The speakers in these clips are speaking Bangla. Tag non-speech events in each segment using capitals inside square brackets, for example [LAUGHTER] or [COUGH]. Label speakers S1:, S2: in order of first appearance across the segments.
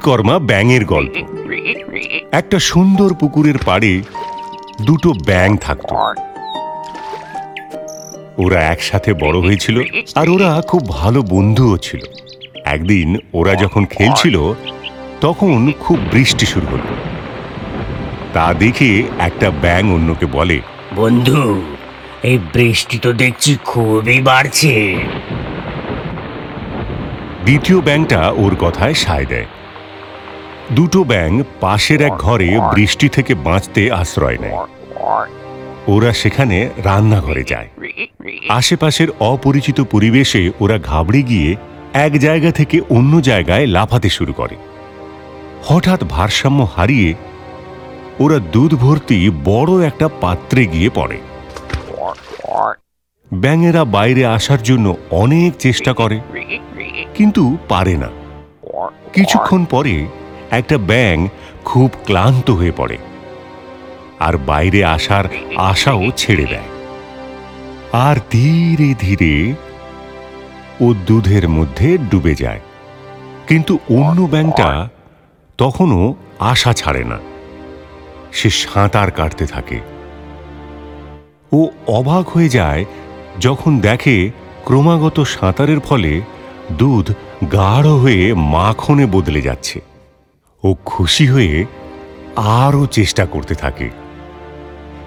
S1: কর্মা ব্যাঙের গল্প। একটা সুন্দর পুকুরের পাড়ে দুটো ব্যাঙ থাকতো। ওরা একসাথে বড় হয়েছিল আর ওরা খুব ভালো বন্ধুও ছিল। একদিন ওরা যখন খেলছিল তখন খুব বৃষ্টি শুরু হলো। তা দেখে একটা ব্যাঙ অন্যকে বলে
S2: বন্ধু এই বৃষ্টি তো দেখছি খুবই বাড়ছে।
S1: দ্বিতীয় ব্যাংকটা ওর কথায় সায় দেয়। দুটো ব্যাং পাশের এক ঘরে বৃষ্টি থেকে বাঁচতে আশ্রয় নেয়। ওরা সেখানে রান্নাঘরে যায়। আশেপাশের অপরিচিত পরিবেশে ওরা ঘাবড়ে গিয়ে এক জায়গা থেকে অন্য জায়গায় লাফাতে শুরু করে। হঠাৎ ভারসাম্য হারিয়ে ওরা দুধ ভর্তি বড় একটা পাত্রে গিয়ে পড়ে। ব্যাঙেরা বাইরে আসার জন্য অনেক চেষ্টা করে, কিন্তু পারে না। কিছুক্ষণ পরে একটা ব্যাং খুব ক্লান্ত হয়ে পড়ে আর বাইরে আসার আশাও ছেড়ে দেয়। আর ধীরে ধীরে ও দুধের মধ্যে ডুবে যায়। কিন্তু অন্য ব্যাংটা তখনও আশা ছাড়ে না। সে সাঁতার কাটতে থাকে। ও অবাক হয়ে যায় যখন দেখে ক্রমাগত সাঁতারের ফলে দুধ গাঢ় হয়ে মাখনে বদলে যাচ্ছে। ও খুশি হয়ে আরও চেষ্টা করতে থাকে।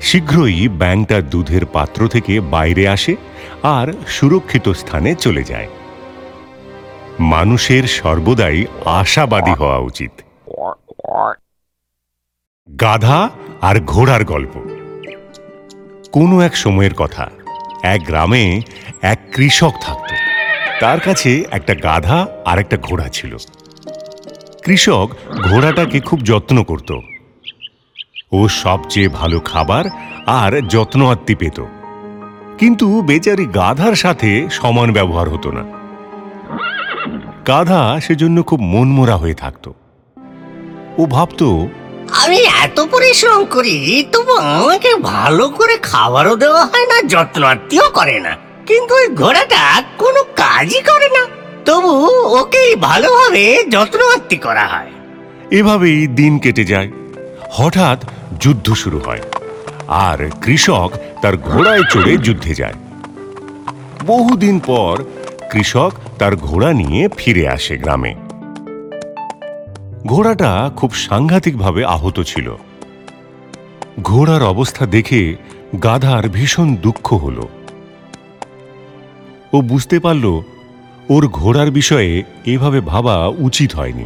S1: শীঘ্রই ব্যাংকটা দুধের পাত্র থেকে বাইরে আসে আর সুরক্ষিত স্থানে চলে যায়। মানুষের সর্বদাই আশাবাদী হওয়া উচিত। গাধা আর ঘোড়ার গল্প। কোনো এক সময়ের কথা, এক গ্রামে এক কৃষক থাকত। তার কাছে একটা গাধা আর একটা ঘোড়া ছিল। কৃষক ঘোড়াটাকে খুব যত্ন করত। ও সবচেয়ে ভালো খাবার আর যত্ন আত্মি পেত। কিন্তু বেচারি গাধার সাথে সমান ব্যবহার হতো না। গাধা সেজন্য খুব মনমোরা হয়ে থাকত। ও ভাবতো
S2: আমি এত পরিশ্রম করি, তবু আমাকে ভালো করে খাবারও দেওয়া হয় না, যত্ন আত্মীয় করে না। কিন্তু ওই ঘোড়াটা কোনো কাজই করে না। তবু ওকেই ভালোভাবে যত্ন আত্মি করা হয়।
S1: এভাবেই দিন কেটে যায়। হঠাৎ যুদ্ধ শুরু হয় আর কৃষক তার ঘোড়ায় চড়ে যুদ্ধে যায়। বহুদিন পর কৃষক তার ঘোড়া নিয়ে ফিরে আসে গ্রামে। ঘোড়াটা খুব সাংঘাতিকভাবে আহত ছিল। ঘোড়ার অবস্থা দেখে গাধার ভীষণ দুঃখ হল। ও বুঝতে পারল ওর ঘোড়ার বিষয়ে এভাবে ভাবা উচিত হয়নি।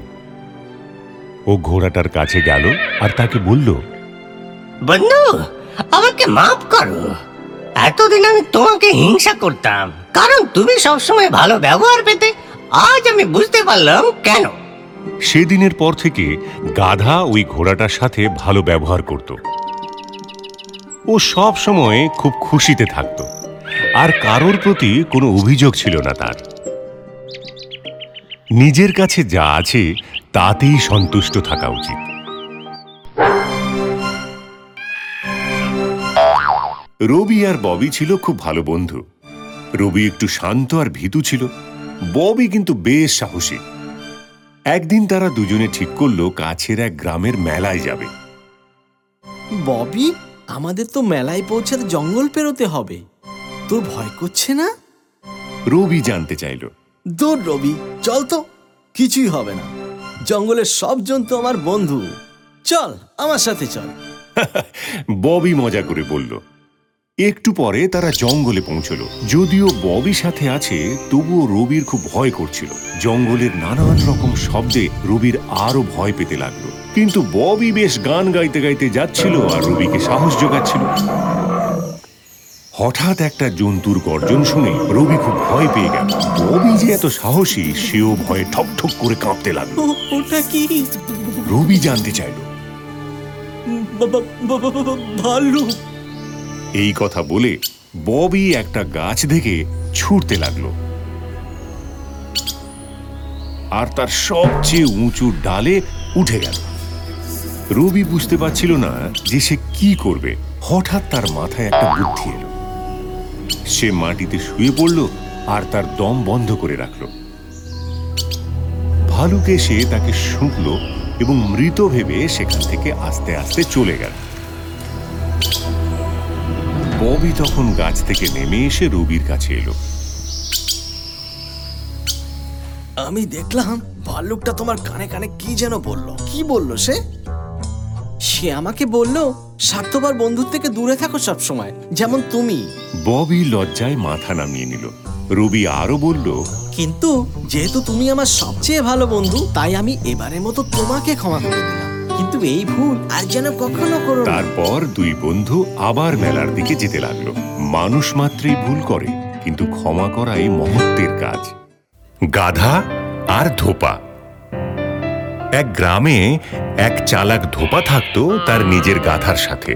S1: ও ঘোড়াটার কাছে গেল আর তাকে বলল
S2: বন্ধু আমাকে মাফ করো। এতদিন আমি তোমাকে হিংসা করতাম কারণ তুমি সবসময় ভালো ব্যবহার পেতে আজ আমি বুঝতে পারলাম কেন।
S1: সেদিনের পর থেকে গাধা ওই ঘোড়াটার সাথে ভালো ব্যবহার করত। ও সব সময় খুব খুশিতে থাকত আর কারোর প্রতি কোনো অভিযোগ ছিল না তার। নিজের কাছে যা আছে তাতেই সন্তুষ্ট থাকা উচিত। রবি আর ববি ছিল খুব ভালো বন্ধু। রবি একটু শান্ত আর ভীতু ছিল। ববি কিন্তু বেশ সাহসী। একদিন তারা দুজনে ঠিক করল কাছের এক গ্রামের মেলায় যাবে।
S3: ববি আমাদের তো মেলায় পৌঁছাতে জঙ্গল পেরোতে হবে। তোর ভয় করছে না?
S1: রবি জানতে চাইল।
S3: দূর রবি, চল তো। কিছুই হবে না। জঙ্গলের সব জন্তু আমার বন্ধু। চল, আমার সাথে চল। [LAUGHS]
S1: ববি মজা করে বলল, একটু পরে তারা জঙ্গলে পৌঁছলো। যদিও ববি সাথে আছে, তবুও রবির খুব ভয় করছিল। জঙ্গলের নানান রকম শব্দে রবির আরও ভয় পেতে লাগল। কিন্তু ববি বেশ গান গাইতে গাইতে যাচ্ছিল আর রবিকে সাহস যোগাচ্ছিল। হঠাৎ একটা জন্তুর গর্জন শুনে রবি খুব ভয় পেয়ে গেল। ববি যে এত সাহসী সেও ভয়ে ঠক ঠক করে কাঁপতে লাগল।
S3: ওটা কি?
S1: রবি জানতে চাইল।
S3: ভাল্লুক
S1: এই কথা বলে ববি একটা গাছ থেকে ছুটতে লাগল। আর তার সবচেয়ে উঁচু ডালে উঠে গেল। রবি বুঝতে পারছিল না যে সে কি করবে। হঠাৎ তার মাথায় একটা বুদ্ধি এলো। সে মাটিতে শুয়ে পড়ল আর তার দম বন্ধ করে রাখল। ভালুক এসে তাকে শুঁকল এবং মৃত ভেবে সেখান থেকে আস্তে আস্তে চলে গেল। ববি তখন গাছ থেকে নেমে এসে রবির কাছে এলো।
S3: আমি দেখলাম ভাল্লুকটা তোমার কানে কানে কি যেন বলল। কি বলল সে? সে আমাকে বলল স্বার্থপর বন্ধুর থেকে দূরে থাকো সব সময় যেমন তুমি।
S1: ববি লজ্জায় মাথা নামিয়ে নিল। রবি আরও বলল
S3: কিন্তু যেহেতু তুমি আমার সবচেয়ে ভালো বন্ধু তাই আমি এবারের মতো তোমাকে ক্ষমা করে দিলাম। কিন্তু এই ভুল আর যেন কখনো করো না।
S1: তারপর দুই বন্ধু আবার মেলার দিকে যেতে লাগল। মানুষ মাত্রই ভুল করে কিন্তু ক্ষমা করাই মহত্বের কাজ। গাধা আর ধোপা। এক গ্রামে এক চালাক ধোপা থাকতো তার নিজের গাধার সাথে।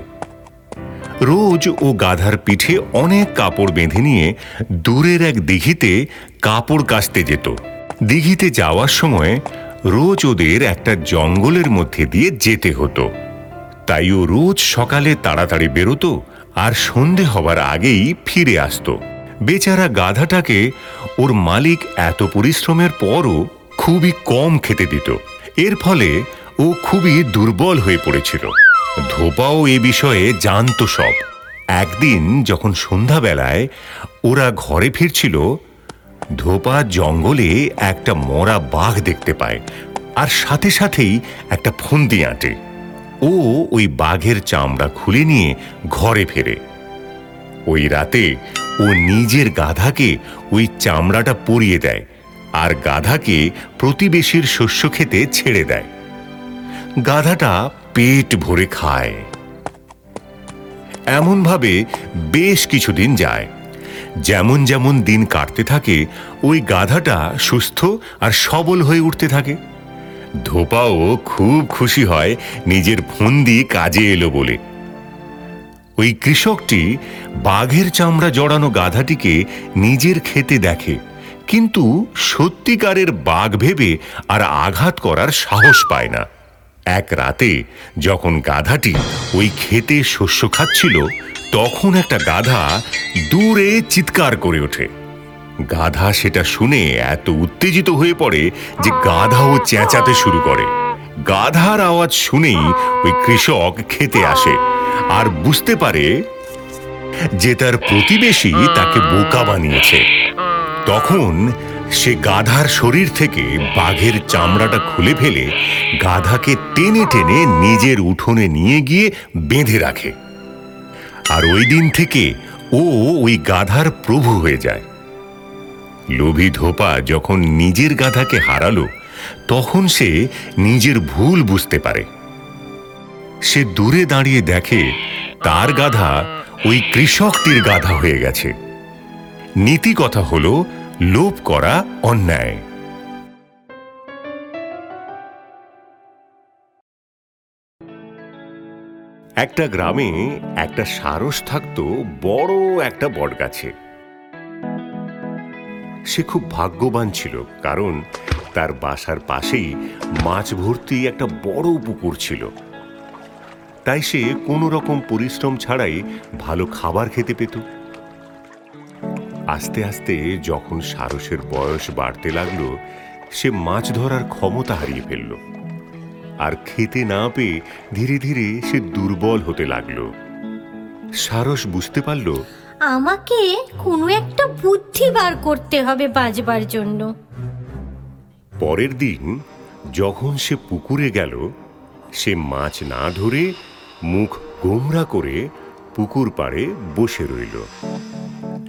S1: রোজ ও গাধার পিঠে অনেক কাপড় বেঁধে নিয়ে দূরের এক দিঘিতে কাপড় কাচতে যেত। দিঘিতে যাওয়ার সময় রোজ ওদের একটা জঙ্গলের মধ্যে দিয়ে যেতে হতো। তাই ও রোজ সকালে তাড়াতাড়ি বেরোতো আর সন্ধে হবার আগেই ফিরে আসতো। বেচারা গাধাটাকে ওর মালিক এত পরিশ্রমের পরও খুবই কম খেতে দিত। এর ফলে ও খুবই দুর্বল হয়ে পড়েছিল। ধোপাও এ বিষয়ে জানতো সব। একদিন যখন সন্ধ্যাবেলায় ওরা ঘরে ফিরছিল, ধোপা জঙ্গলে একটা মরা বাঘ দেখতে পায় আর সাথে সাথেই একটা ফন্দি আঁটে। ও ওই বাঘের চামড়া খুলে নিয়ে ঘরে ফেরে। ওই রাতে ও নিজের গাধাকে ওই চামড়াটা পরিয়ে দেয় আর গাধাকে প্রতিবেশীর শস্য খেতে ছেড়ে দেয়। গাধাটা পেট ভরে খায়। এমনভাবে বেশ কিছুদিন যায়। যেমন যেমন দিন কাটতে থাকে, ওই গাধাটা সুস্থ আর সবল হয়ে উঠতে থাকে। ধোপাও খুব খুশি হয়, নিজের ফন্দি কাজে এলো বলে। ওই কৃষকটি বাঘের চামড়া জড়ানো গাধাটিকে নিজের খেতে দেখে। কিন্তু সত্যিকারের বাঘ ভেবে আর আঘাত করার সাহস পায় না। এক রাতে যখন গাধাটি ওই খেতে শস্য খাচ্ছিল, তখন একটা গাধা দূরে চিৎকার করে ওঠে। গাধা সেটা শুনে এত উত্তেজিত হয়ে পড়ে যে গাধাও চেঁচাতে শুরু করে। গাধার আওয়াজ শুনেই ওই কৃষক খেতে আসে আর বুঝতে পারে যে তার প্রতিবেশী তাকে বোকা বানিয়েছে। তখন সে গাধার শরীর থেকে বাঘের চামড়াটা খুলে ফেলে গাধাকে টেনে টেনে নিজের উঠোনে নিয়ে গিয়ে বেঁধে রাখে। আর ওই দিন থেকে ও ওই গাধার প্রভু হয়ে যায়। লোভী ধোপা যখন নিজের গাধাকে হারালো, তখন সে নিজের ভুল বুঝতে পারে। সে দূরে দাঁড়িয়ে দেখে তার গাধা ওই কৃষকটির গাধা হয়ে গেছে। নীতি কথা হল লোভ করা অন্যায়। একটা গ্রামে একটা সারস থাকতো বড় একটা বটগাছে। সে খুব ভাগ্যবান ছিল কারণ তার বাসার পাশেই মাছ ভর্তি একটা বড় পুকুর ছিল। তাই সে কোনো রকম পরিশ্রম ছাড়াই ভালো খাবার খেতে পেত। আস্তে আস্তে যখন সারসের বয়স বাড়তে লাগল সে মাছ ধরার ক্ষমতা হারিয়ে ফেলল। আর খেতে না পেয়ে ধীরে ধীরে সে দুর্বল হতে লাগল। সারস বুঝতে পারল
S4: আমাকে কোনো একটা বুদ্ধি বার করতে হবে বাজবার জন্য।
S1: পরের দিন যখন সে পুকুরে গেল সে মাছ না ধরে মুখ গোমরা করে পুকুর পাড়ে বসে রইল।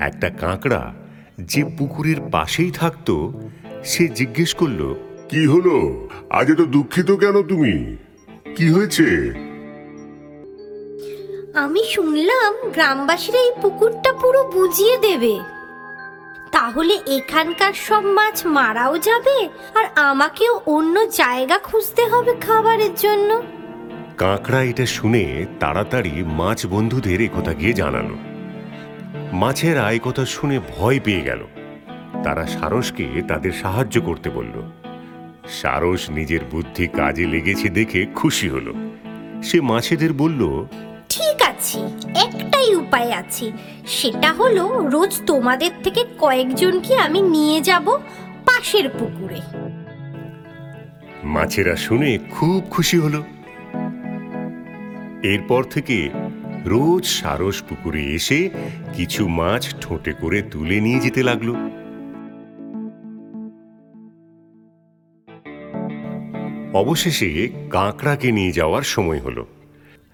S1: একটা কাঁকড়া যে পুকুরের পাশেই থাকতো সে জিজ্ঞেস করল
S5: কি হলো? আজ এত দুঃখিত কেন তুমি? কি হয়েছে?
S4: আমি শুনলাম গ্রামবাসীরা এই পুকুরটা পুরো বুঝিয়ে দেবে। তাহলে এখানকার সব মাছ মারাও যাবে আর আমাকেও অন্য জায়গা খুঁজতে হবে খাবারের জন্য?
S1: কাঁকড়া এটা শুনে তাড়াতাড়ি মাছ বন্ধুদের একথা গিয়ে জানালো। মাছের আয় কথা শুনে ভয় পেয়ে গেল। তারা সারসকে তাদের সাহায্য করতে বলল। সারস নিজের বুদ্ধি কাজে লেগেছে দেখে খুশি হলো। সে মাছেদের বলল
S4: ঠিক আছে একটাই উপায় আছে। সেটা হলো রোজ তোমাদের থেকে কয়েকজনকে আমি নিয়ে যাব পাশের পুকুরে।
S1: মাছেরা শুনে খুব খুশি হলো। এরপর থেকে রোজ সারস পুকুরে এসে কিছু মাছ ঠোঁটে করে তুলে নিয়ে যেতে লাগল। অবশেষে কাঁকড়াকে নিয়ে যাওয়ার সময় হলো।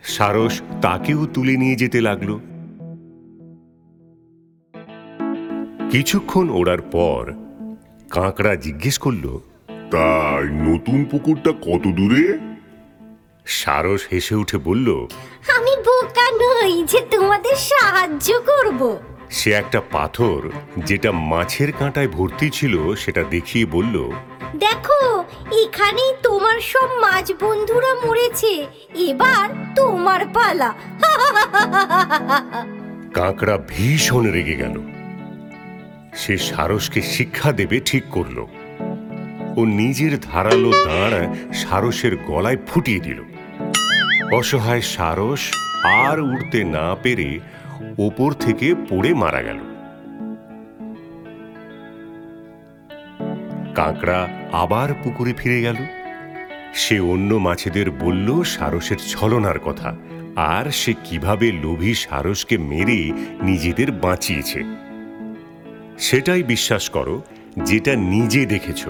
S1: সারস তাকেও তুলে নিয়ে যেতে লাগল। কিছুক্ষণ ওড়ার পর কাঁকড়া জিজ্ঞেস করল
S5: তাই নতুন পুকুরটা কত দূরে?
S1: সারস হেসে উঠে বলল
S4: বোকা নই যে তোমাদের সাহায্য করব।
S1: সে একটা পাথর যেটা মাছের কাঁটায় ভর্তি ছিল সেটা দেখিয়ে বলল
S4: দেখো এখানেই তোমার সব মাছ বন্ধুরা মরেছে এবার তোমার পালা। [LAUGHS]
S1: কাঁকড়া ভীষণ রেগে গেল। সে সারসকে শিক্ষা দেবে ঠিক করল। ও নিজের ধারালো দাঁড় সারসের গলায় ফুটিয়ে দিল। অসহায় সারস আর উঠতে না পেরে ওপর থেকে পড়ে মারা গেল। কাঁকড়া আবার পুকুরে ফিরে গেল। সে অন্য মাছেদের বলল সারসের ছলনার কথা, আর সে কীভাবে লোভী সারসকে মেরে নিজেদের বাঁচিয়েছে। সেটাই বিশ্বাস করো, যেটা নিজে দেখেছ।